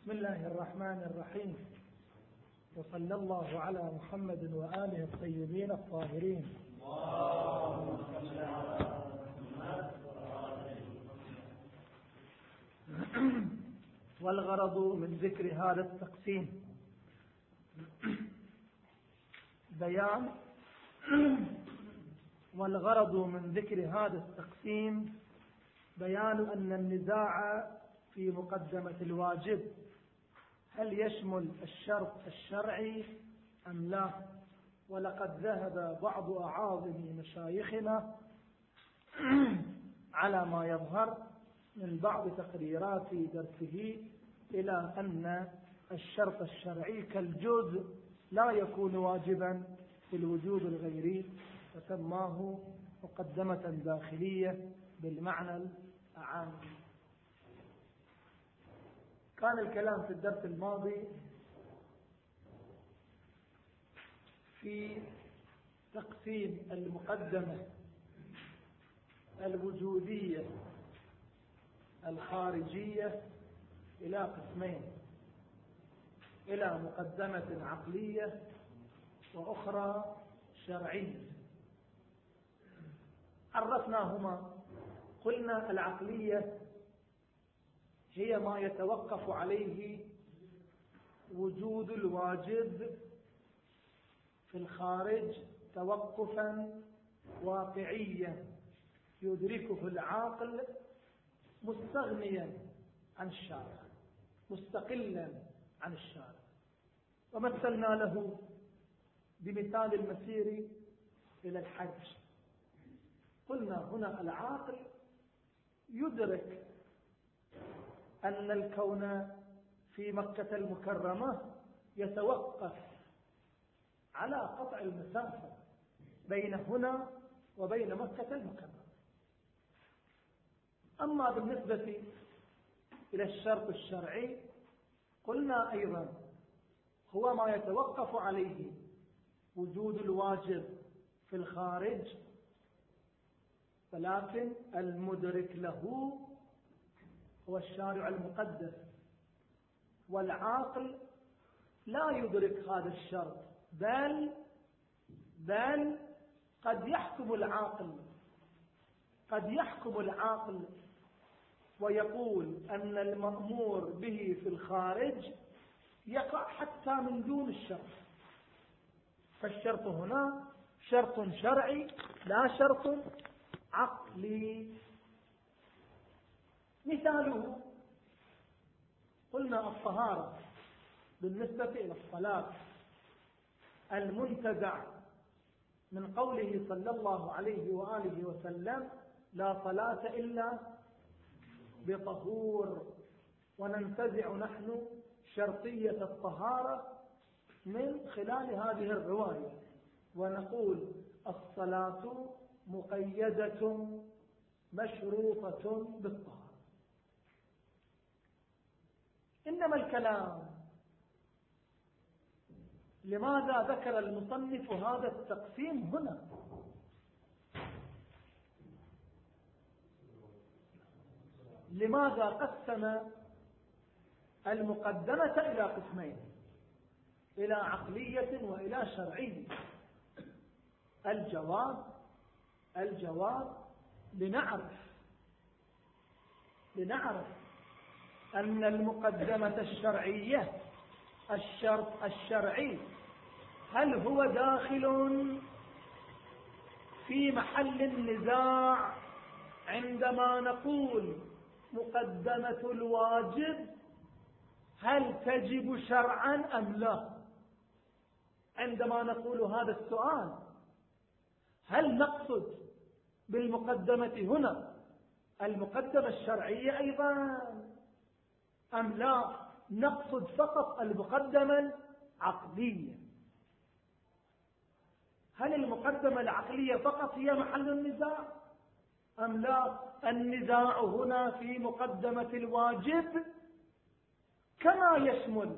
بسم الله الرحمن الرحيم. وصلى الله على محمد وآله الطيبين الطاهرين. والغرض من ذكر هذا التقسيم بيان والغرض من ذكر هذا التقسيم بيان أن النزاع في مقدمة الواجب هل يشمل الشرط الشرعي أم لا؟ ولقد ذهب بعض أعاظم مشايخنا على ما يظهر من بعض تقريرات درسه إلى أن الشرط الشرعي كالجزء لا يكون واجبا في الوجوب الغيري فسماه مقدمة داخلية بالمعنى الأعام كان الكلام في الدرس الماضي في تقسيم المقدمة الوجودية الخارجية إلى قسمين إلى مقدمة عقلية وأخرى شرعية. عرفناهما. قلنا العقلية هي ما يتوقف عليه وجود الواجب في الخارج توقفا واقعيا يدركه العاقل مستغنيا عن الشارع مستقلا عن الشارع. ومثلنا له بمثال المسير إلى الحج قلنا هنا العاقل يدرك أن الكون في مكة المكرمة يتوقف على قطع المسافة بين هنا وبين مكة المكرمة. أما بالنسبة إلى الشرط الشرعي قلنا أيضا هو ما يتوقف عليه وجود الواجب في الخارج ولكن المدرك له هو الشارع المقدس. والعاقل لا يدرك هذا الشرط. بل بل قد يحكم العاقل قد يحكم العاقل ويقول أن المأمور به في الخارج يقع حتى من دون الشرط. فالشرط هنا شرط شرعي لا شرط عقلي. مثاله. قلنا الطهارة بالنسبة إلى الصلاة المنتزع من قوله صلى الله عليه وآله وسلم لا صلاة إلا بطهور. وننتزع نحن شرطية الطهارة من خلال هذه الرواية. ونقول الصلاة مقيدة مشروطة بالطهارة. إنما الكلام. لماذا ذكر المصنف هذا التقسيم هنا؟ لماذا قسم المقدمة إلى قسمين؟ إلى عقلية وإلى شرعية. الجواب الجواب لنعرف لنعرف أن المقدمة الشرعية الشرط الشرعي هل هو داخل في محل النزاع عندما نقول مقدمة الواجب؟ هل تجب شرعا أم لا؟ عندما نقول هذا السؤال هل نقصد بالمقدمة هنا المقدمة الشرعية أيضا؟ أم لا نقصد فقط المقدمة العقلية؟ هل المقدمة العقلية فقط هي محل النزاع؟ أم لا النزاع هنا في مقدمة الواجب؟ كما يشمل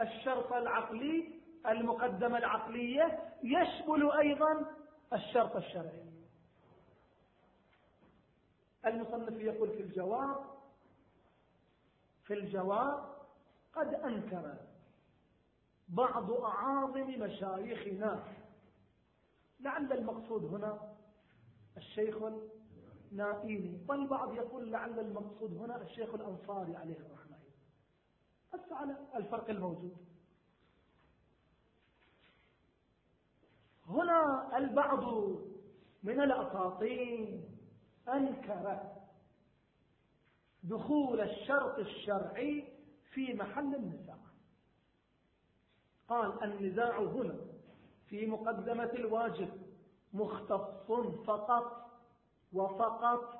الشرط العقلي المقدمة العقلية يشمل أيضا الشرط الشرعي. المصنف يقول في الجواب في الجواب قد أنكر بعض أعاظم مشايخنا. لعل المقصود هنا الشيخ النائيني والبعض يقول لعل المقصود هنا الشيخ الأنصاري عليه الرحمة. بس على الفرق الموجود. هنا البعض من الأساطين أنكر دخول الشرط الشرعي في محل النزاع. قال النزاع هنا في مقدمة الواجب مختص فقط وفقط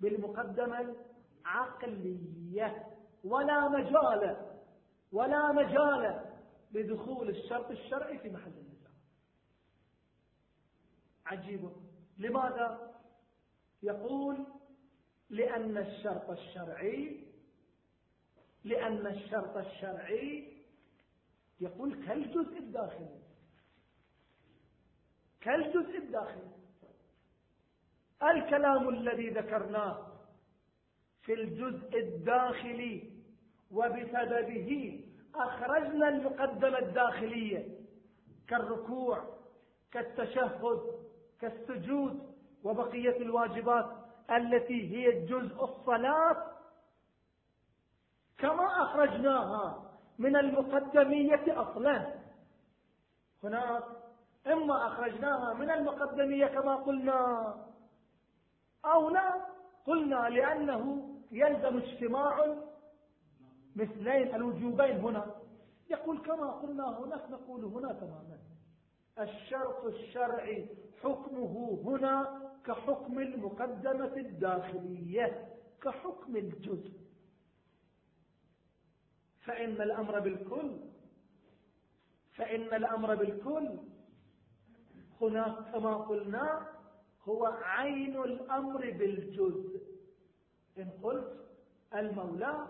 بالمقدمة العقلية. ولا مجال ولا مجال لدخول الشرط الشرعي في محل النزاع. عجيب. لماذا؟ يقول لأن الشرط الشرعي لأن الشرط الشرعي يقول كالجزء الداخلي. كالجزء الداخلي. الكلام الذي ذكرناه في الجزء الداخلي وبسببه أخرجنا المقدمة الداخلية كالركوع كالتشهد كالسجود وبقية الواجبات. التي هي جزء الصلاة كما أخرجناها من المقدمية أصلا. هناك إما أخرجناها من المقدمية كما قلنا أو لا قلنا لأنه يلزم اجتماع مثلين الوجوبين هنا. يقول كما قلنا هناك نقول هنا تماما. الشرط الشرعي حكمه هنا كحكم المقدمة الداخلية كحكم الجزء. فإن الأمر بالكل فإن الأمر بالكل. هناك كما قلنا هو عين الأمر بالجزء. إن قلت المولى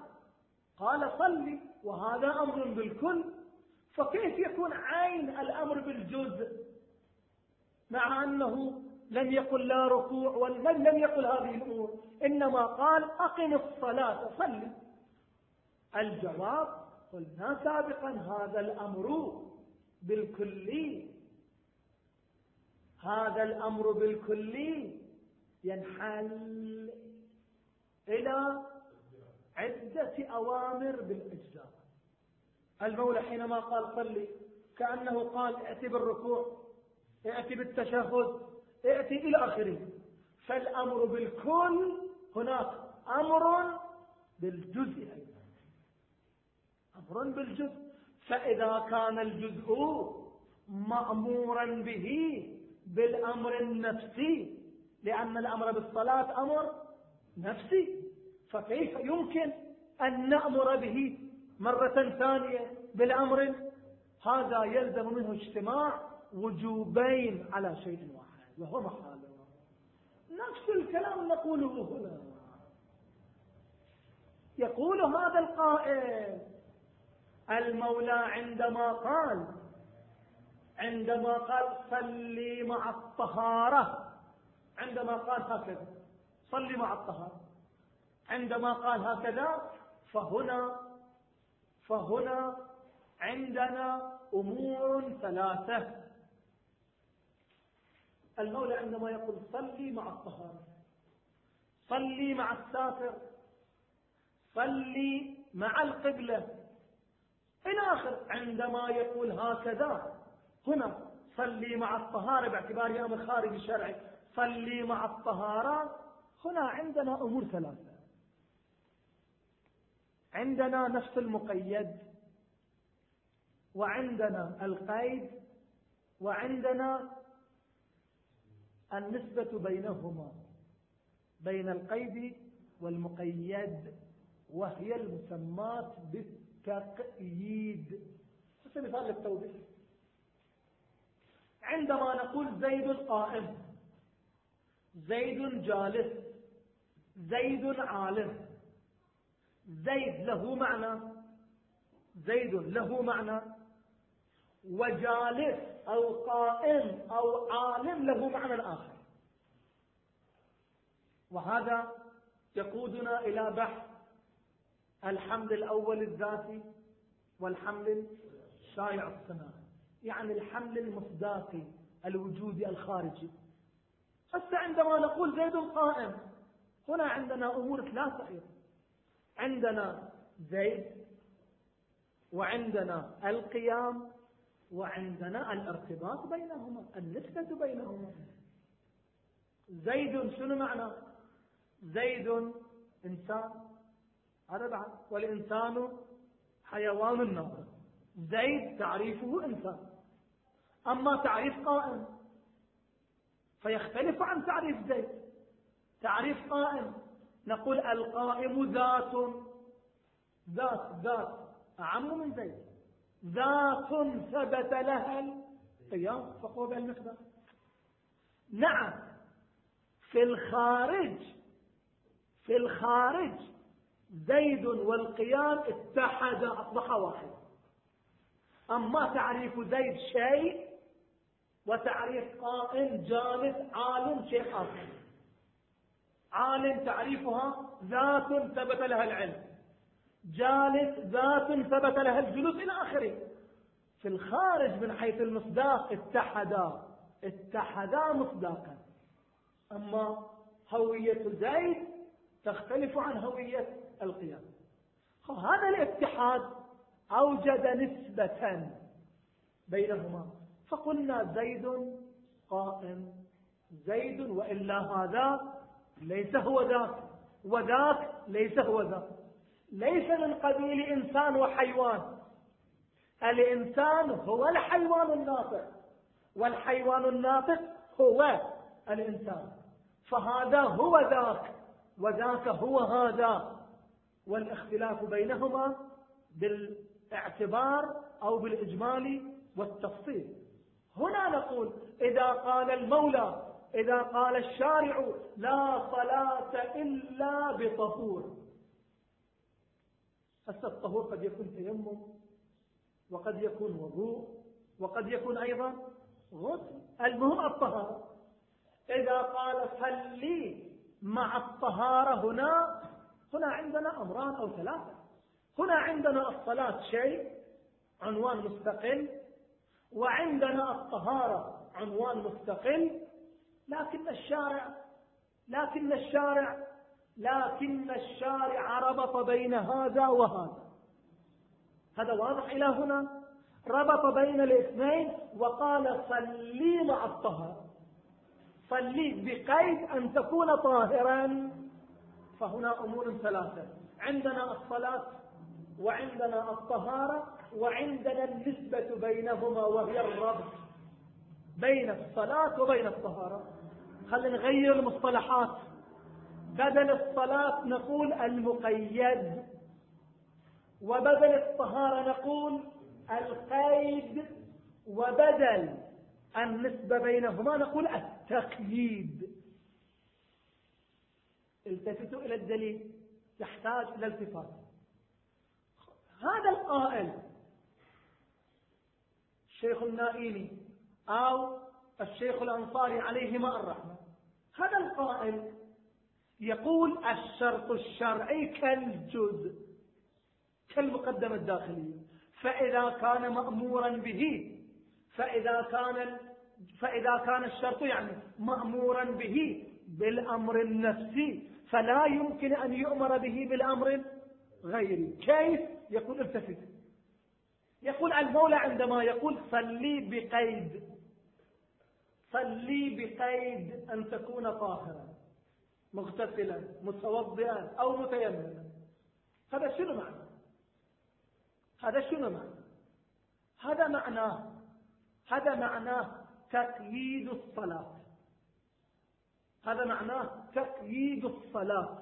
قال صلي وهذا أمر بالكل. فكيف يكون عين الأمر بالجزء؟ مع أنه لم يقل لا ركوع ولم لم يقل هذه الأمور. إنما قال أقم الصلاة صلي الجواب قلنا سابقا هذا الأمر بالكلي هذا الأمر بالكلي ينحل إلى عدة أوامر بالإجزاء. المولى حينما قال صلي كأنه قال ائت بالركوع ائت بالتشهد ائت إلى آخره. فالأمر بالكل هناك أمر بالجزء. أيضا أمر بالجزء. فإذا كان الجزء مأمورا به بالأمر النفسي لأن الأمر بالصلاة أمر نفسي فكيف يمكن أن نأمر به مرة ثانية بالأمر؟ هذا يلزم منه اجتماع وجوبين على شيء واحد. محاله نفس الكلام نقوله هنا. يقول هذا القائل المولى عندما قال عندما قال صلي مع الطهارة عندما قال هكذا صلي مع الطهارة. عندما قال هكذا فهنا فهنا عندنا أمور ثلاثة. المولى عندما يقول صلي مع الطهارة. صلي مع السافر. صلي مع القبلة. إلى آخر عندما يقول هكذا. هنا صلي مع الطهارة باعتبار أمر خارج شرعي صلي مع الطهارة. هنا عندنا أمور ثلاثة. عندنا نفس المقيد وعندنا القيد وعندنا النسبة بينهما بين القيد والمقيد وهي المسمات بالتقييد. مثال للتوضيح؟ عندما نقول زيد قائم زيد جالس زيد عالم زيد له معنى زيد له معنى. وجالس أو قائم أو عالم له معنى آخر. وهذا يقودنا إلى بحث الحمد الأول الذاتي والحمل الشائع الصناعي يعني الحمل المصداقي الوجودي الخارجي. حتى عندما نقول زيد قائم هنا عندنا أمور ثلاثة أيضا. عندنا زيد وعندنا القيام وعندنا الارتباط بينهما النسبة بينهما. زيد شنو معنى؟ زيد إنسان. هذا بعد. والإنسان حيوان ناطق زيد تعريفه إنسان. أما تعريف قائم فيختلف عن تعريف زيد. تعريف قائم نقول القائم ذات. ذات ذات. أعم من زيد. ذات ثبت لها القيام فقوة بالمقدار نعم في الخارج في الخارج زيد والقيام اتحدا أصبح واحد. أما تعريف زيد شيء وتعريف قائم جالس عالم شيء آخر. عالم تعريفها ذات ثبت لها العلم. جالس ذات ثبت لها الجلوس إلى آخره. في الخارج من حيث المصداق اتحدا. اتحدا مصداقا. أما هوية زيد تختلف عن هوية القيام. هذا الاتحاد أوجد نسبة بينهما. فقلنا زيد قائم. زيد وإلا هذا ليس هو ذاك. وذاك ليس هو ذاك. ليس من قبيل إنسان وحيوان. الإنسان هو الحيوان الناطق والحيوان الناطق هو الإنسان. فهذا هو ذاك وذاك هو هذا. والاختلاف بينهما بالاعتبار أو بالإجمال والتفصيل. هنا نقول إذا قال المولى إذا قال الشارع لا صلاة إلا بطهور. هسه الطهور قد يكون تيمم وقد يكون وضوء وقد يكون أيضا غسل. المهم الطهارة. إذا قال صلي مع الطهارة هنا هنا عندنا أمران أو ثلاثة. هنا عندنا الصلاة شيء عنوان مستقل. وعندنا الطهارة عنوان مستقل. لكن الشارع لكن الشارع لكن الشارع ربط بين هذا وهذا. هذا واضح إلى هنا؟ ربط بين الاثنين وقال صلي مع الطهارة. صلي بقيد أن تكون طاهرا. فهنا أمور ثلاثة. عندنا الصلاة وعندنا الطهارة وعندنا النسبة بينهما وهي الربط بين الصلاة وبين الطهارة. خلينا نغير المصطلحات بدل الصلاة نقول المقيد وبدل الطهارة نقول القيد وبدل النسبة بينهما نقول التقييد. التفتوا إلى الدليل يحتاج إلى التفات هذا القائل الشيخ النائيني أو الشيخ الأنصاري عليهما الرحمة. هذا القائل يقول الشرط الشرعي كالجزء كالمقدمة الداخلية. فإذا كان مأمورا به فإذا كان فإذا كان الشرط يعني مأمورا به بالأمر النفسي فلا يمكن أن يؤمر به بالأمر غيري كيف؟ يقول التفت. يقول المولى عندما يقول صلي بقيد. صلي بقيد أن تكون طاهرا. مغتسلا متوضئا أو متيمما. هذا شنو معنى؟ هذا شنو معنى؟ هذا معناه هذا معناه تقييد الصلاة. هذا معناه تقييد الصلاة.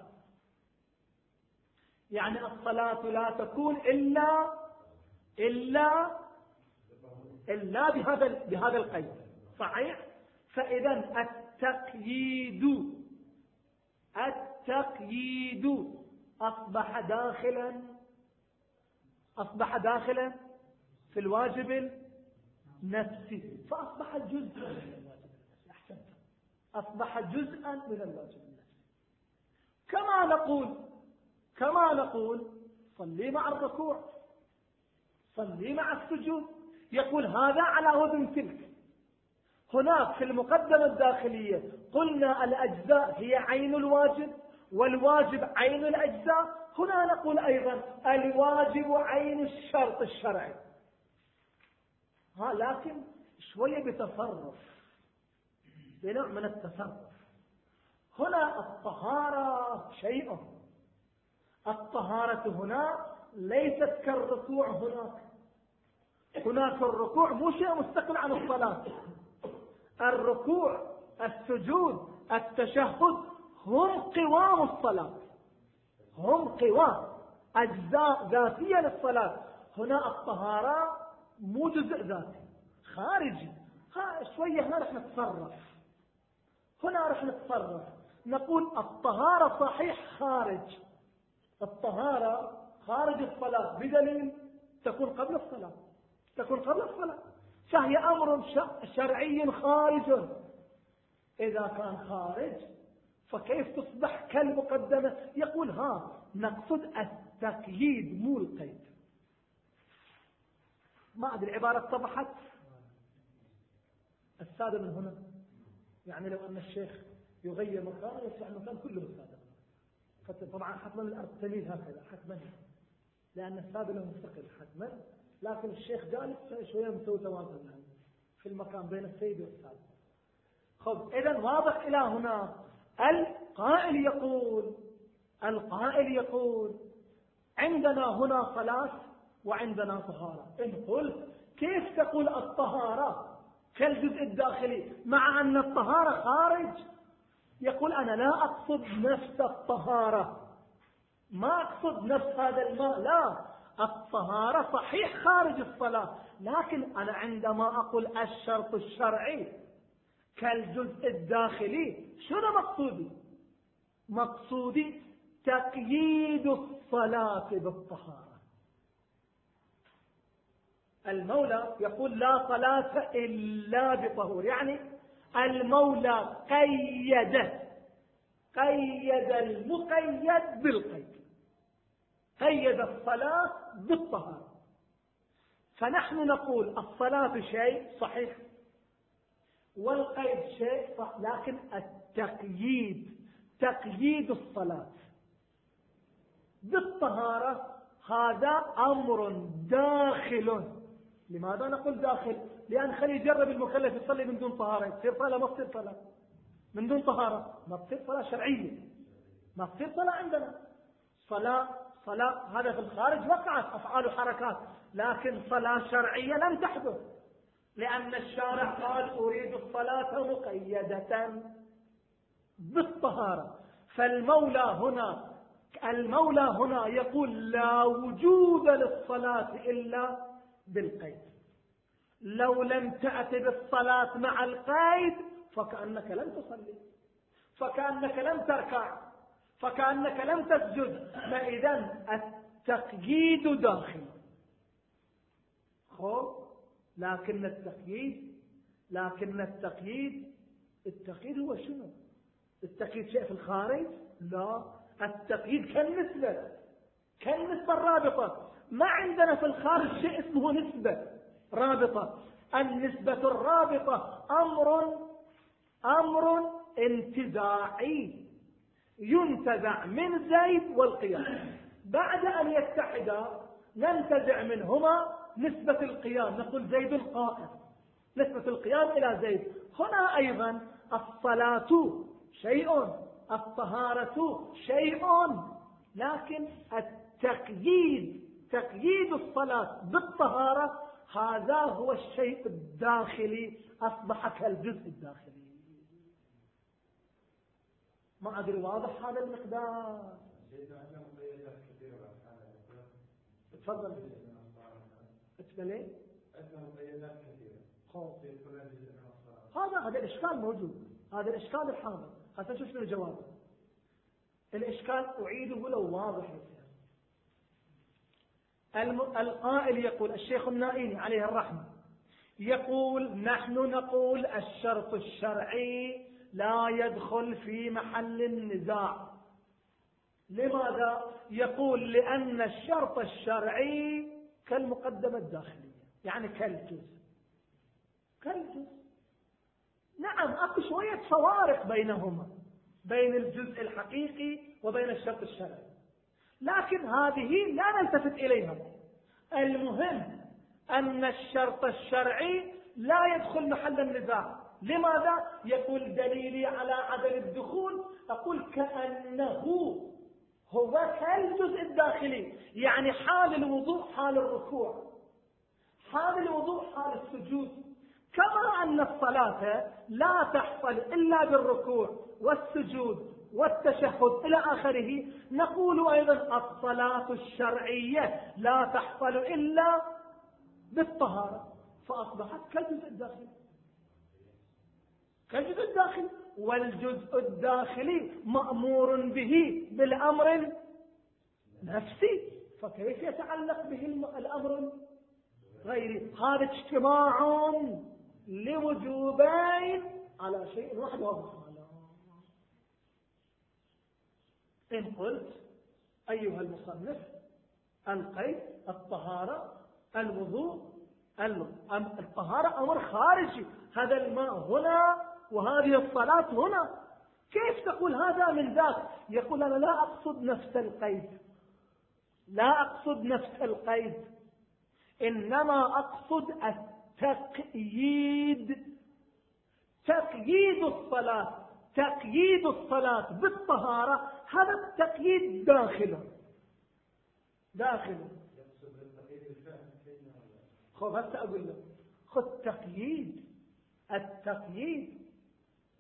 يعني الصلاة لا تكون إلا إلا إلا بهذا بهذا القيد. صحيح؟ فإذا التقييد التقييد. أصبح داخلا أصبح داخلا في الواجب النفسي. فأصبح جزءا أصبح جزءا من الواجب النفسي. كما نقول كما نقول صلي مع الركوع صلي مع السجود. يقول هذا على وزن تلك. هناك في المقدمة الداخلية قلنا الأجزاء هي عين الواجب والواجب عين الأجزاء. هنا نقول أيضا الواجب عين الشرط الشرعي. ها لكن شوية بتصرف بنوع من التصرف. هنا الطهارة شيء. الطهارة هنا ليست كالركوع هناك. هناك الركوع مو شيء مستقل عن الصلاة. الركوع السجود التشهد هم قوام الصلاة. هم قوام أجزاء ذاتية للصلاة. هنا الطهارة مو جزء ذاتي خارجي شوية هنا رح نتصرف. هنا رح نتصرف. نقول الطهارة صحيح خارج. الطهارة خارج الصلاة بدليل تكون قبل الصلاة. تكون قبل الصلاة. فهي أمر شرعي خارج. إذا كان خارج فكيف تصبح كالمقدمة؟ يقول ها نقصد التقييد مو القيد ما أدري العبارة اتضحت؟ السادة من هنا. يعني لو أن الشيخ يغير مكانه يصبح المكان كله السادة طبعا حتما الأرض تميل هكذا حتما. لأن السادة له مستقل حتما. لكن الشيخ جالس شوية مسوي توازن في المكان بين السيد والسادة خب إذا واضح إلى هنا. القائل يقول القائل يقول عندنا هنا صلاة وعندنا طهارة. إن قلت كيف تقول الطهارة كالجزء الداخلي؟ مع أن الطهارة خارج. يقول أنا لا أقصد نفس الطهارة. ما أقصد نفس هذا الماء لا. الطهارة صحيح خارج الصلاة لكن أنا عندما أقول الشرط الشرعي كالجزء الداخلي شنو مقصودي؟ مقصودي تقييد الصلاة بالطهارة. المولى يقول لا صلاة إلا بطهور يعني المولى قيد قيد المقيد بالقيد. قيد الصلاة بالطهارة. فنحن نقول الصلاة شيء صحيح والقيد شيء صح لكن التقييد تقييد الصلاة بالطهارة هذا أمر داخل. لماذا نقول داخل؟ لأن خلي يجرب المكلف يصلي من دون طهارة تصير صلاة ما تصير صلاة. من دون طهارة ما تصير صلاة شرعية. ما تصير صلاة عندنا. صلاة صلاة هذا في الخارج وقعت أفعال وحركات لكن صلاة شرعية لم تحدث لأن الشارع قال أريد الصلاة مقيدة بالطهارة. فالمولى هنا المولى هنا يقول لا وجود للصلاة إلا بالقيد. لو لم تأت بالصلاة مع القيد فكأنك لم تصلي فكأنك لم تركع. فكأنك لم تسجد فإذا التقييد داخل. خب؟ لكن التقييد لكن التقييد التقييد هو شنو؟ التقييد شيء في الخارج؟ لا. التقييد كالنسبة كالنسبة الرابطة ما عندنا في الخارج شيء اسمه نسبة رابطة. النسبة الرابطة أمر أمر انتزاعي. ينتزع من زيد والقيام بعد أن يتحدا ننتزع منهما نسبة القيام نقول زيد القائم. نسبة القيام إلى زيد. هنا أيضا الصلاة شيء الطهارة شيء. لكن التقييد تقييد الصلاة بالطهارة هذا هو الشيء الداخلي أصبح كالجزء الداخلي. ما أدري واضح هذا المقدار. تفضل. اتبلي هذا هذا الإشكال موجود. هذا الإشكال الحاضر. حتى شوف الجواب. الإشكال أعيده لو واضح القائل يقول الشيخ النائيني عليه الرحمة يقول نحن نقول الشرط الشرعي لا يدخل في محل النزاع. لماذا؟ يقول لأن الشرط الشرعي كالمقدمة الداخلية يعني كالجزء. كالجزء. نعم أكو شوية فوارق بينهما بين الجزء الحقيقي وبين الشرط الشرعي. لكن هذه لا نلتفت إليها. المهم أن الشرط الشرعي لا يدخل محل النزاع. لماذا؟ يقول دليلي على عدم الدخول. أقول كأنه هو كالجزء الداخلي. يعني حال الوضوء حال الركوع. حال الوضوء حال السجود. كما أن الصلاة لا تحصل إلا بالركوع والسجود والتشهد إلى آخره. نقول أيضا الصلاة الشرعية لا تحصل إلا بالطهارة. فأصبحت كالجزء الداخلي. كالجزء الداخلي والجزء الداخلي مأمور به بالأمر نفسي فكيف يتعلق به الأمر غيري؟ هذا اجتماع لوجوبين على شيء واحد وهو إن قلت أيها المصنف القيد الطهارة الوضوء الطهارة أمر خارجي. هذا الماء هنا وهذه الصلاة هنا. كيف تقول هذا من ذاك؟ يقول أنا لا أقصد نفس القيد. لا أقصد نفس القيد. إنما أقصد التقييد. تقييد الصلاة. تقييد الصلاة بالطهارة. هذا التقييد داخل. داخل. خذ هسه أقول له خذ تقييد. التقييد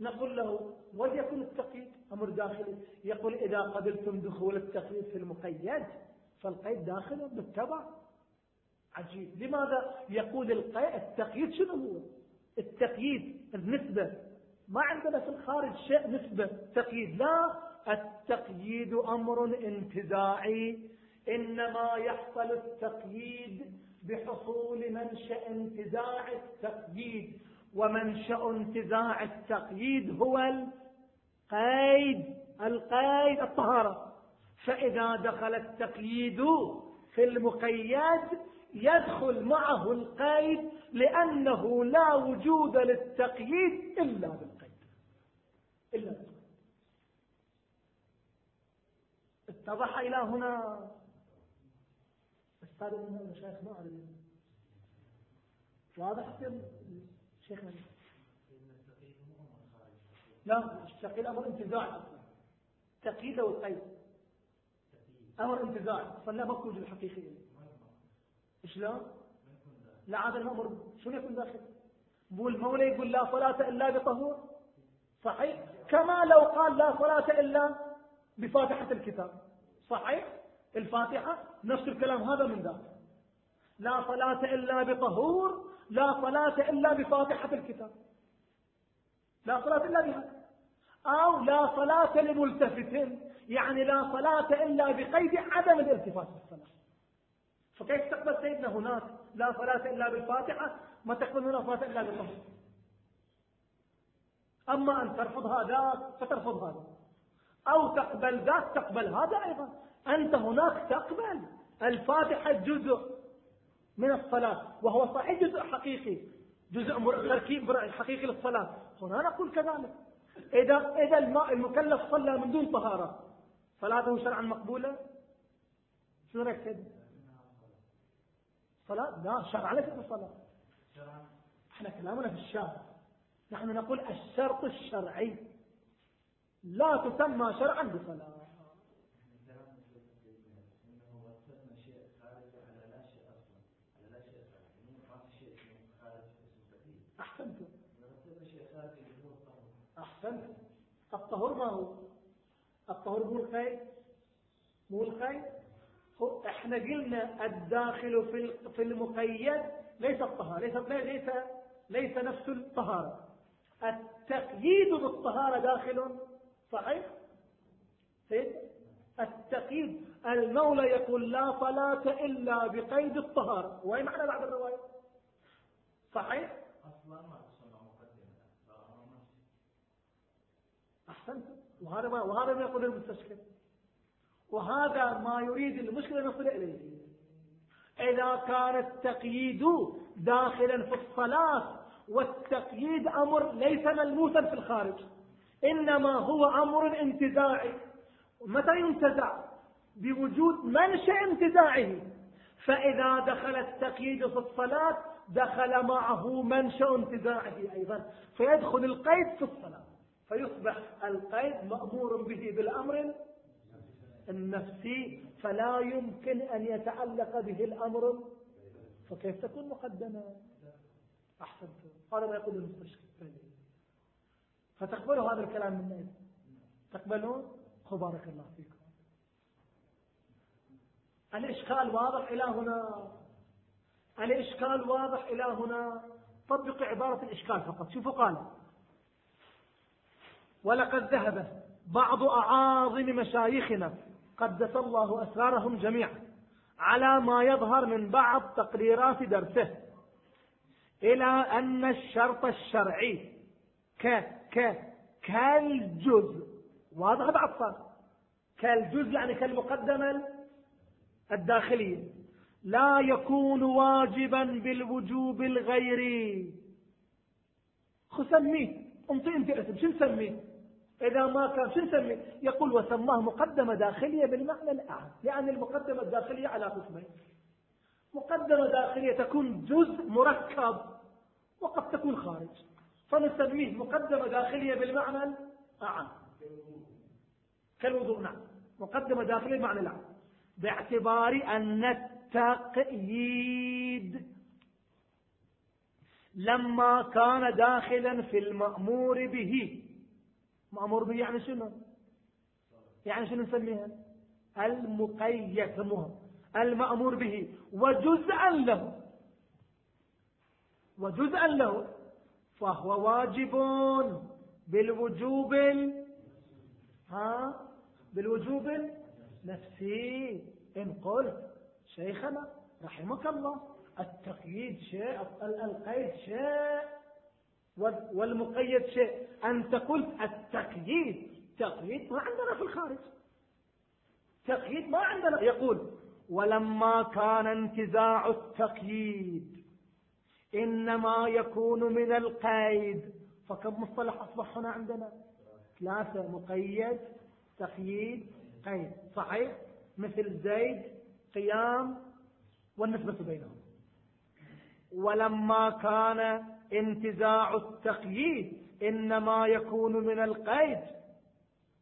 نقول له وليكن التقييد أمر داخلي. يقول إذا قبلتم دخول التقييد في المقيد فالقيد داخل بالتبع. عجيب. لماذا؟ يقول التقييد شنو هو؟ التقييد النسبة. ما عندنا في الخارج شيء نسبة. تقييد. لا التقييد أمر انتزاعي. إنما يحصل التقييد بحصول منشأ انتزاع التقييد. ومنشأ انتزاع التقييد هو القيد القيد الطهارة. فإذا دخل التقييد في المقيد يدخل معه القيد لأنه لا وجود للتقييد إلا بالقيد. إلا بالقيد. اتضح إلى هنا؟ أستاذ من المشايخ ما أعرف. واضح؟ شيخنا. لا التقييد أمر انتزاع. تقييد والقيد أمر انتزاع. فلا مخرج الحقيقي شلون لا عاد الأمر. شنو يكون داخل؟ مو المولى يقول لا صلاة إلا بطهور؟ صحيح؟ كما لو قال لا صلاة إلا بفاتحة الكتاب. صحيح؟ الفاتحة نفس الكلام هذا من ذاك. لا صلاة إلا بطهور لا صلاة إلا بفاتحة الكتاب. لا صلاة إلا بها. أو لا صلاة لملتفت يعني لا صلاة إلا بقيد عدم الالتفات في الصلاة فكيف تقبل سيدنا هناك لا صلاة إلا بالفاتحة؟ ما تقبل هنا صلاة إلا بالطهر أما أن ترفض هذا فترفض هذا. أو تقبل ذاك تقبل هذا أيضا. أنت هناك تقبل. الفاتحة جزء. من الصلاة وهو صحيح جزء حقيقي جزء تركيب حقيقي للصلاة. هنا نقول كذلك. إذا إذا المكلف صلى من دون طهارة صلاته شرعا مقبولة؟ شو رأيك صلاة؟ لا شرع ليست الصلاة إحنا كلامنا في الشارع نحن نقول الشرط الشرعي. لا تسمى شرعا بصلاة أحسنت أحسنت الطهور ما هو؟ الطهور مو الخير؟ مو الخير؟ إحنا قلنا الداخل في في المقيد ليس الطهارة ليس ليس ليس نفس الطهارة. التقييد بالطهارة داخل صحيح؟ التقييد المولى يقول لا صلاة إلا بقيد الطهارة. وين معنى بعد الرواية صحيح؟ أصلا ما أحسنت. وهذا ما وهذا ما يقول المستشكل وهذا ما يريد المشكلة نصل إليه. إذا كان التقييد داخلا في الصلاة والتقييد أمر ليس ملموسا في الخارج. إنما هو أمر انتزاعي. متى ينتزع؟ بوجود منشأ انتزاعه. فإذا دخل التقييد في الصلاة دخل معه منشأ انتزاعه أيضا. فيدخل القيد في الصلاة. فيصبح القيد مأمور به بالأمر النفسي فلا يمكن أن يتعلق به الأمر. فكيف تكون مقدمة؟ أحسنت. هذا ما يقول المستشفى فتقبلوا هذا الكلام من تقبلون بارك الله فيكم. الإشكال واضح إلى هنا. الإشكال واضح إلى هنا. طبق عبارة الإشكال فقط. شوفوا قال ولقد ذهب بعض أعاظم مشايخنا قدس الله أسرارهم جميعا على ما يظهر من بعض تقريرات درسه إلى أن الشرط الشرعي ك ك كالجزء واضح بعد صار كالجزء يعني كالمقدمة الداخلية لا يكون واجبا بالوجوب الغيري. خو سميه انطي أنت اسم شو نسميه؟ إذا ما كان شو نسميه يقول وسماه مقدمة داخلية بالمعنى الأعم يعني المقدمة الداخلية على قسمين. مقدمة داخلية تكون جزء مركب وقد تكون خارج. فنسميه مقدمة داخلية بالمعنى الأعم كالوضوء نعم. مقدمة داخلية بالمعنى الأعم باعتبار أن التقييد لما كان داخلا في المأمور به مأمور به يعني شنو؟ يعني شنو نسميها؟ المقيد المأمور به. وجزءا له. وجزءا له. فهو واجب بالوجوب ها؟ بالوجوب النفسي. إن قلت شيخنا رحمك الله التقييد شيء القيد شيء. والمقيد شيء. أنت قلت التقييد. تقييد ما عندنا في الخارج. تقييد ما عندنا. يقول ولما كان انتزاع التقييد إنما يكون من القيد. فكم مصطلح أصبح هنا عندنا؟ ثلاثة. مقيد تقييد قيد. صحيح؟ مثل زيد قيام والنسبة بينهم. ولما كان انتزاع التقييد إنما يكون من القيد.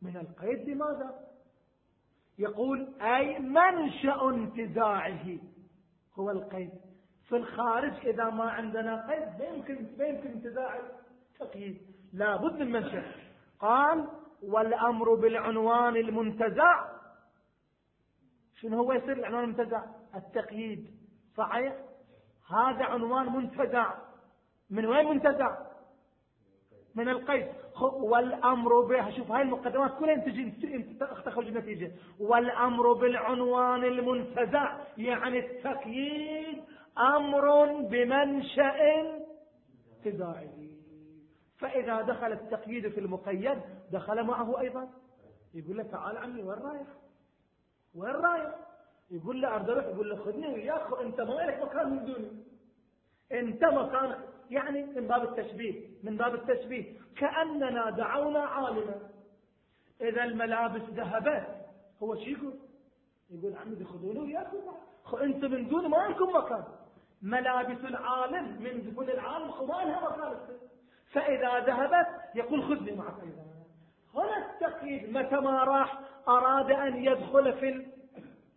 من القيد لماذا؟ يقول أي منشأ انتزاعه هو القيد. في الخارج إذا ما عندنا قيد ما يمكن ما يمكن انتزاع التقييد. لابد من منشأ. قال والأمر بالعنوان المنتزع. شنو هو يصير العنوان المنتزع؟ التقييد. صحيح؟ هذا عنوان منتزع. من وين منتزع؟ من القيد والأمر به شوف هاي المقدمات كلها تجي تخرج النتيجة. والأمر بالعنوان المنتزع يعني التقييد أمر بمنشأ ابتدائي فإذا دخل التقييد في المقيد دخل معه أيضا. يقول له تعال عمي وين رايح؟ وين رايح؟ يقول له أرد أروح. يقول له خذني وياك أنت ما لك مكان من دوني. أنت مكان يعني من باب التشبيه من باب التشبيه. كأننا دعونا عالما. إذا الملابس ذهبت. هو شو يقول؟ يقول عمي خذوني وياكم أنت من دون ما لكم مكان. ملابس العالم من دخول العالم خمانها مكان. فإذا ذهبت يقول خذني معك أيضا. هنا التقييد متى ما راح أراد أن يدخل في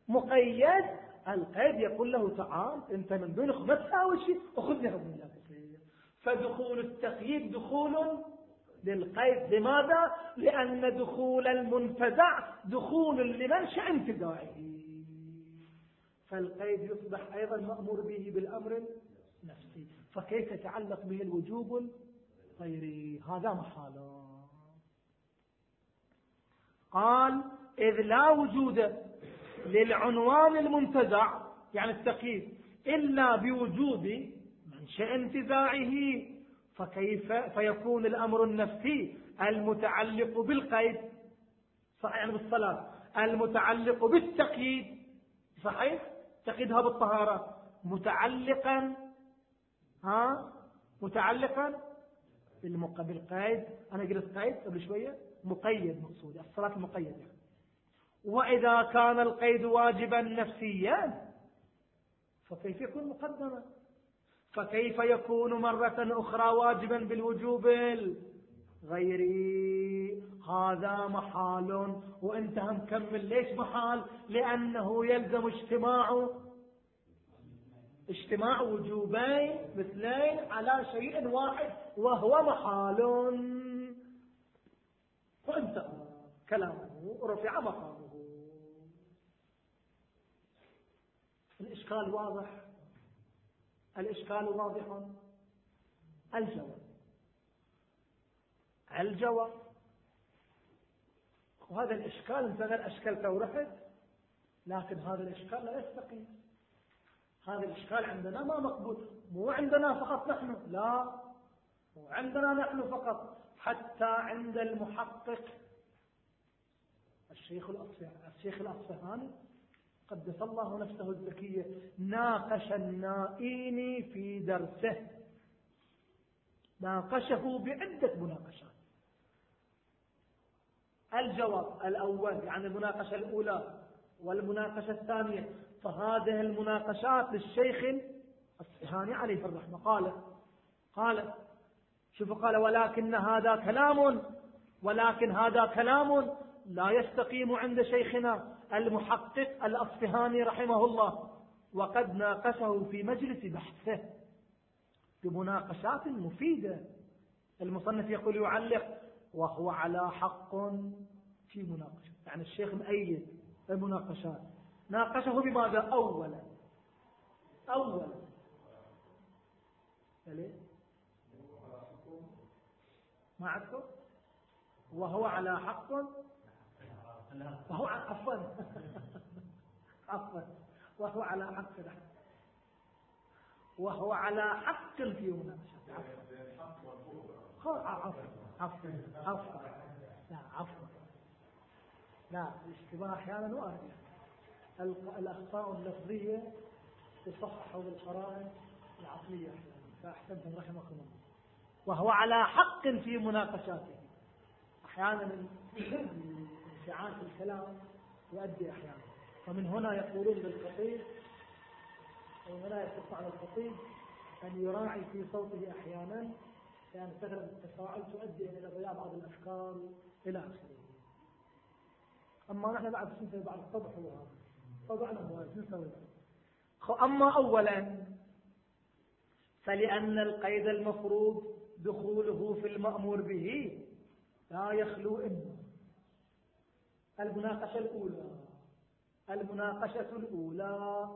المقيد. القيد يقول له تعال أنت من دون ما تساوي شيء وخذني هذا فدخول التقييد دخول للقيد لماذا؟ لأن دخول المنتزع دخول لمنشأ انتزاعه فالقيد يصبح أيضا مأمور به بالأمر النفسي. فكيف يتعلق به الوجوب الغيري؟ هذا محاله. قال إذ لا وجود للعنوان المنتزع يعني التقييد إلا بوجود منشأ انتزاعه فكيف فيكون الأمر النفسي المتعلق بالقيد؟ صحيح بالصلاة المتعلق بالتقييد. صحيح؟ تقيدها بالطهارة. متعلقا ها؟ متعلقا بالقيد. أنا قلت قيد قبل شوية. مقيد مقصود الصلاة المقيدة. وإذا كان القيد واجبا نفسيا فكيف يكون مقدما؟ فكيف يكون مرة أخرى واجبا بالوجوب الغيري هذا محال وانت مكمل. ليش محال؟ لأنه يلزم اجتماع اجتماع وجوبين مثلين على شيء واحد وهو محال. وانتهى كلامه رفع مقامه. الإشكال واضح؟ الإشكال واضح؟ الجواب. الجواب. وهذا الإشكال أنت غير أشكلته ورحت لكن هذا الإشكال لا يستقيم. هذا الإشكال عندنا ما مقبول. مو عندنا فقط نحن لا. مو عندنا نحن فقط حتى عند المحقق. الشيخ الأصفهاني قدس الله نفسه الزكية. ناقش النائين في درسه. ناقشه بعدة مناقشات. الجواب الأول يعني المناقشة الأولى والمناقشة الثانية فهذه المناقشات للشيخ الصهاني عليه الرحمة. قال قال شوفوا قال ولكن هذا كلام ولكن هذا كلام لا يستقيم عند شيخنا المحقق الأصفهاني رحمه الله. وقد ناقشه في مجلس بحثه بمناقشات مفيدة. المصنف يقول يعلق وهو على حق في مناقشة. يعني الشيخ مؤيد المناقشات. ناقشه بماذا؟ أولا. أولا. ما عدكم وهو على حق وهو عفوا. عفوا. وهو على حق وهو على حق مناقشة عفوا عفوا. عفوا. عفوا. لا عفوا. لا الاشتباه أحيانا وارد. الأخطاء اللفظية تصحح بالقرائن العقلية فأحسنتم رحمكم الله. وهو على حق في مناقشاته. أحيانا انفعال الكلام يؤدي أحيانا. فمن هنا يقولون للخطيب ومن هنا يصح على الخطيب أن يراعي في صوته أحيانا لأن كثرة التفاعل تؤدي إلى ضياع بعض الأفكار إلى آخره. أما نحن بعد سنة بعد الطبع هو طبعا أما أولا فلأن القيد المفروض دخوله في المأمور به لا يخلو إما المناقشة الأولى. المناقشة الأولى.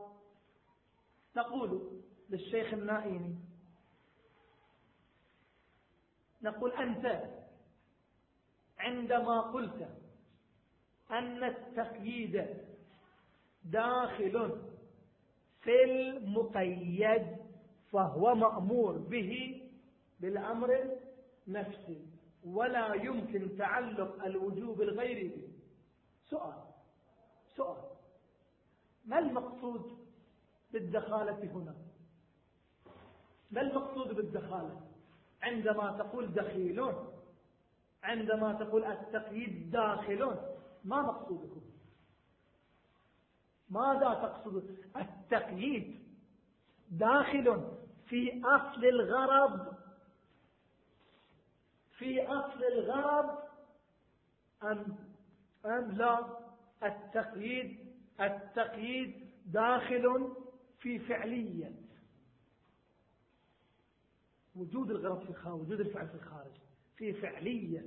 نقول للشيخ النائمي. نقول أنت عندما قلت أن التقييد داخل في المقيد فهو مأمور به بالأمر نفسي ولا يمكن تعلق الوجوب الغير به. سؤال سؤال. ما المقصود بالدخالة هنا؟ ما المقصود بالدخالة؟ عندما تقول دخيلون عندما تقول التقييد داخلون ما مقصودكم؟ ماذا تقصد؟ التقييد داخل في أصل الغرض في أصل الغرض أم, أم لا؟ التقييد التقييد داخل في فعلية. وجود الغرض في الخارج وجود الفعل في الخارج في فعلية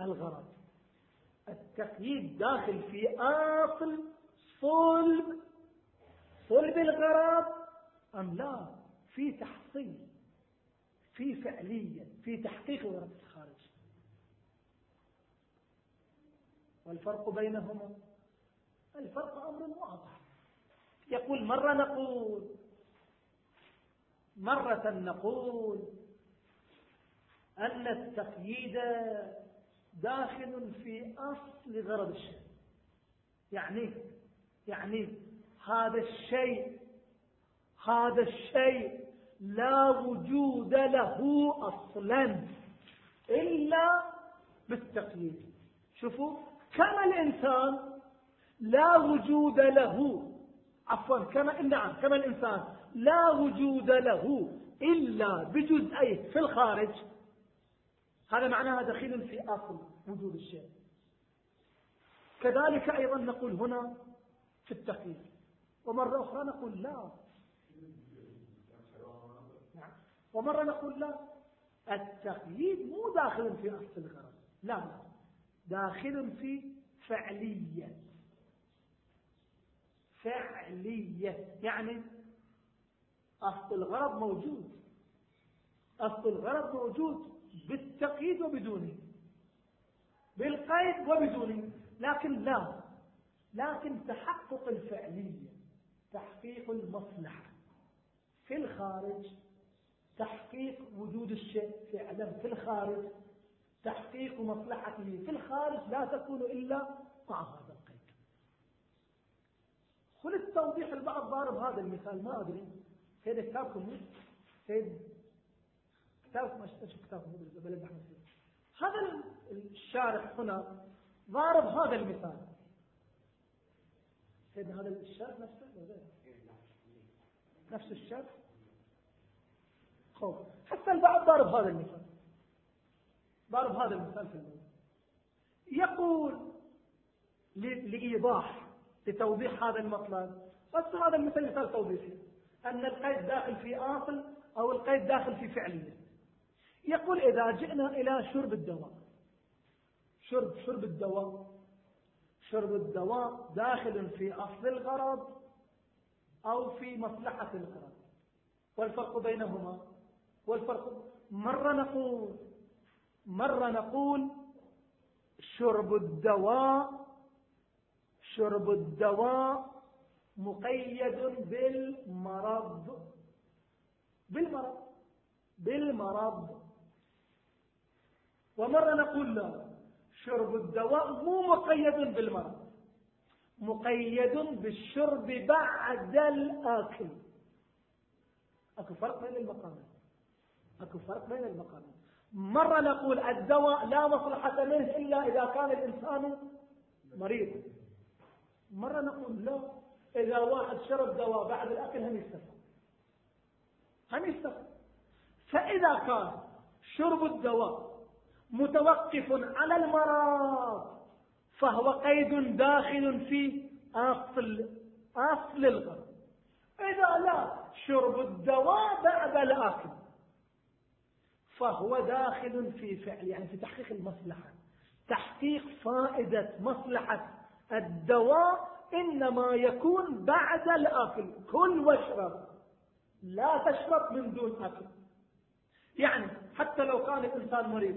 الغرض. التقييد داخل في أصل صلب صلب الغرض أم لا؟ في تحصيل في فعلية في تحقيق الغرض الخارج والفرق بينهما الفرق أمر واضح. يقول مرة نقول مرة نقول أن التقييد داخل في أصل غرض الشيء. يعني يعني هذا الشيء هذا الشيء لا وجود له أصلا إلا بالتقييد. شوفوا كما الإنسان لا وجود له. عفوا كما نعم كما الإنسان لا وجود له إلا بجزئيه في الخارج. هذا معناها دخيل في أصل وجود الشيء. كذلك أيضا نقول هنا في التقييد. ومرة أخرى نقول لا. نعم. ومرة نقول لا. التقييد مو داخل في أصل الغرض. لا لا. داخل في فعلية. فعلية. يعني أصل الغرض موجود. أصل الغرض موجود بالتقييد وبدونه. بالقيد وبدونه. لكن لا. لكن تحقق الفعلية. تحقيق المصلحة. في الخارج تحقيق وجود الشيء فعلا في الخارج. تحقيق مصلحته في الخارج لا تكون إلا مع هذا القيد. خل التوضيح البعض ضارب هذا المثال ما أدري. سيد كتابكم سيد كتابكم أشوف كتابكم بلد أحمد هذا الشارح هنا ضارب هذا المثال. سيد هذا الشارح نفسه؟ نفس الشارح؟ خوف. حتى البعض ضارب هذا المثال. ضرب هذا المثال في الموضوع يقول لإيضاح لتوضيح هذا المطلب. بس هذا المثال مثال توضيحي. أن القيد داخل في آصل أو القيد داخل في فعلية. يقول إذا جئنا إلى شرب الدواء. شرب شرب الدواء. شرب الدواء داخل في أصل الغرض أو في مصلحة الغرض. والفرق بينهما. والفرق مرة نقول مرة نقول شرب الدواء شرب الدواء مقيد بالمرض بالمرض بالمرض. ومرة نقول لا شرب الدواء مو مقيد بالمرض مقيد بالشرب بعد الآكل. أكو فرق بين المقامات. أكو فرق بين المقامات. مرة نقول الدواء لا مصلحة منه إلا إذا كان الإنسان مريض. مرة نقول لا إذا واحد شرب دواء بعد الأكل هم يستفاد هم يستفاد فإذا كان شرب الدواء متوقف على المرض فهو قيد داخل في أصل أصل الغرض. إذا لا شرب الدواء بعد الأكل. فهو داخل في فعل يعني في تحقيق المصلحة. تحقيق فائدة مصلحة الدواء إنما يكون بعد الأكل. كل واشرب. لا تشرب من دون أكل. يعني حتى لو كان الإنسان مريض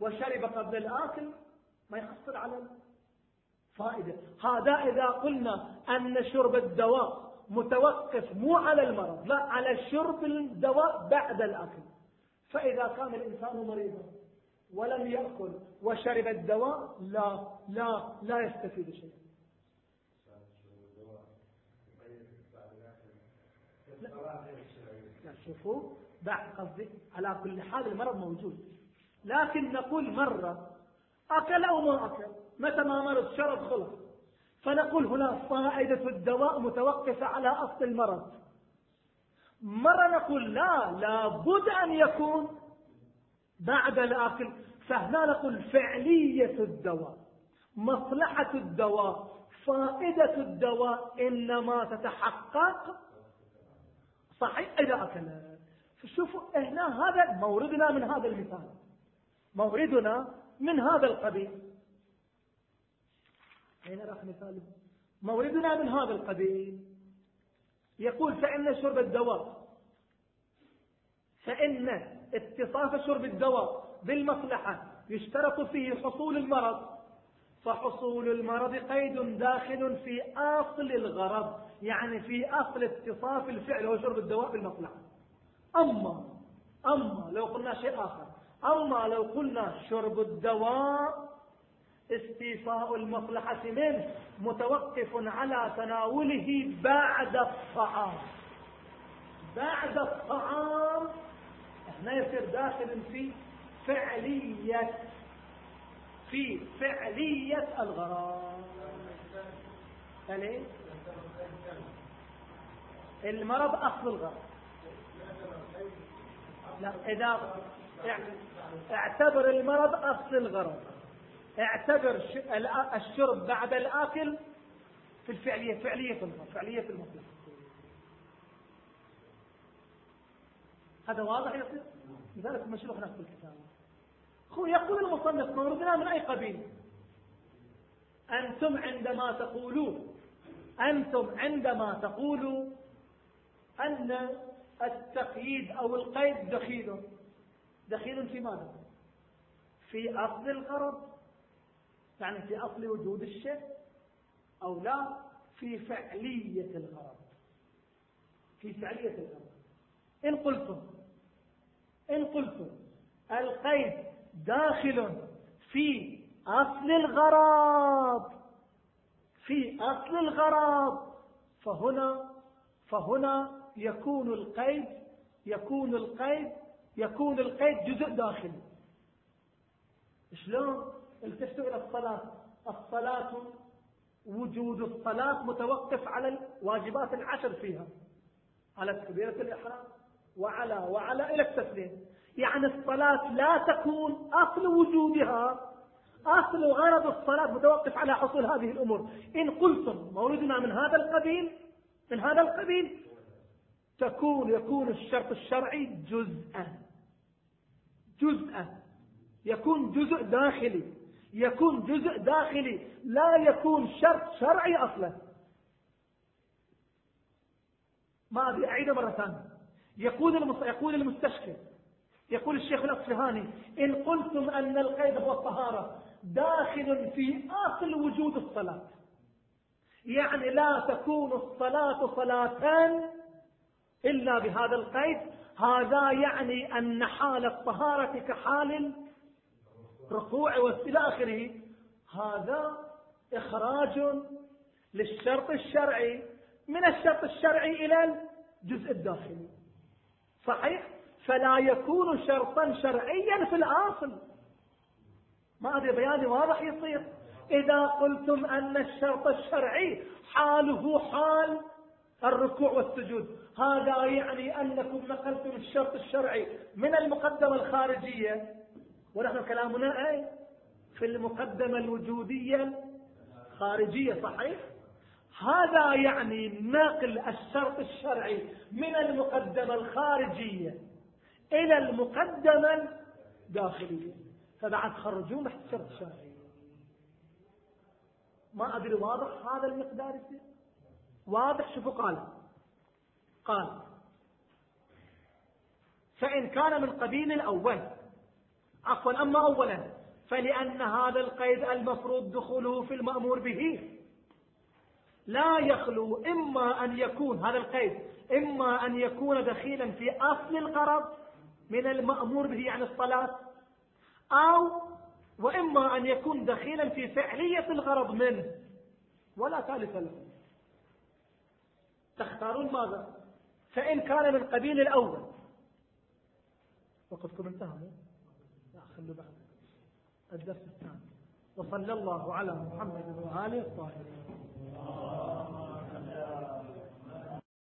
وشرب قبل الآكل ما يحصل على فائدة. هذا إذا قلنا أن شرب الدواء متوقف مو على المرض لا على شرب الدواء بعد الأكل. فإذا كان الإنسان مريضا ولم يأكل وشرب الدواء لا لا لا يستفيد شيئا. لا شوفوا بعد قصدي على كل حال المرض موجود. لكن نقول مرة أكل أو ما أكل متى ما مرض شرب خلص. فنقول هنا فائدة الدواء متوقفة على أصل المرض. مرة نقول لا لابد أن يكون بعد الأكل. فهنا نقول فعلية الدواء مصلحة الدواء فائدة الدواء إنما تتحقق. صحيح إذا أكل شوفوا هنا هذا موردنا من هذا المثال. موردنا من هذا القبيل. أين راح مثاله؟ موردنا من هذا القبيل. يقول فإن شرب الدواء. فإن اتصاف شرب الدواء بالمصلحة يشترط فيه حصول المرض. فحصول المرض قيد داخل في أصل الغرض يعني في أصل اتصاف الفعل هو شرب الدواء بالمصلحة. أما أما لو قلنا شيء آخر أما لو قلنا شرب الدواء استيفاء المصلحة منه متوقف على تناوله بعد الطعام. بعد الطعام هنا يصير داخل في فعلية في فعلية الغرام. المرض أصل الغرض لا إذا اعتبر المرض أصل الغرض اعتبر الشرب بعد الآكل في الفعلية فعلية الغرض فعلية المطلق. هذا واضح يصير لذلك مشروع هناك في الكتاب. يقول المصنف موردنا من أي قبيل؟ أنتم عندما تقولون أنتم عندما تقولوا أن التقييد أو القيد دخيل. دخيل في ماذا؟ في أصل الغرض. يعني في أصل وجود الشيء أو لا في فعلية الغرض. في فعلية الغرض. إن قلتم إن قلتم القيد داخل في أصل الغرض. في أصل الغرض. فهنا فهنا يكون القيد يكون القيد يكون القيد جزء داخلي. شلون؟ التفتوا إلى الصلاة الصلاة وجود الصلاة متوقف على الواجبات العشر فيها على تكبيرة الإحرام وعلى وعلى إلى التسليم. يعني الصلاة لا تكون أصل وجودها أصل غرض الصلاة متوقف على حصول هذه الأمور. إن قلتم مولدنا من هذا القبيل من هذا القبيل تكون يكون الشرط الشرعي جزءا جزءا يكون جزء داخلي. يكون جزء داخلي لا يكون شرط شرعي أصلا. ما أبي أعيد مرة ثانية. يقول يقول المستشفى يقول الشيخ الأصفهاني إن قلتم أن القيد هو الطهارة داخل في أصل وجود الصلاة. يعني لا تكون الصلاة صلاة إلا بهذا القيد. هذا يعني أن حال الطهارة كحال الركوع وإلى آخره. هذا إخراج للشرط الشرعي من الشرط الشرعي إلى الجزء الداخلي. صحيح؟ فلا يكون شرطا شرعيا في الأصل ما أدري بياني واضح يصير. إذا قلتم أن الشرط الشرعي حاله حال الركوع والسجود هذا يعني أنكم نقلتم الشرط الشرعي من المقدمة الخارجية ونحن كلامنا أي في المقدمة الوجودية الخارجية صحيح؟ هذا يعني نقل الشرط الشرعي من المقدمة الخارجية إلى المقدمة الداخلية. فبعد خرجون تحت الشرط الشرعي ما أدري واضح هذا المقدار واضح؟ شوفوا قال. قال. فإن كان من قبيل الأول عفوا أما أولا فلأن هذا القيد المفروض دخوله في المأمور به. لا يخلو إما أن يكون هذا القيد إما أن يكون دخيلا في أصل الغرض من المأمور به يعني الصلاة أو وإما أن يكون دخيلا في فعلية الغرض منه. ولا ثالث له. تختارون ماذا؟ فإن كان من قبيل الأول. وقدكم انتهى خلوا بعد الدرس الثاني. وصلى الله على محمد وآله الطاهرين.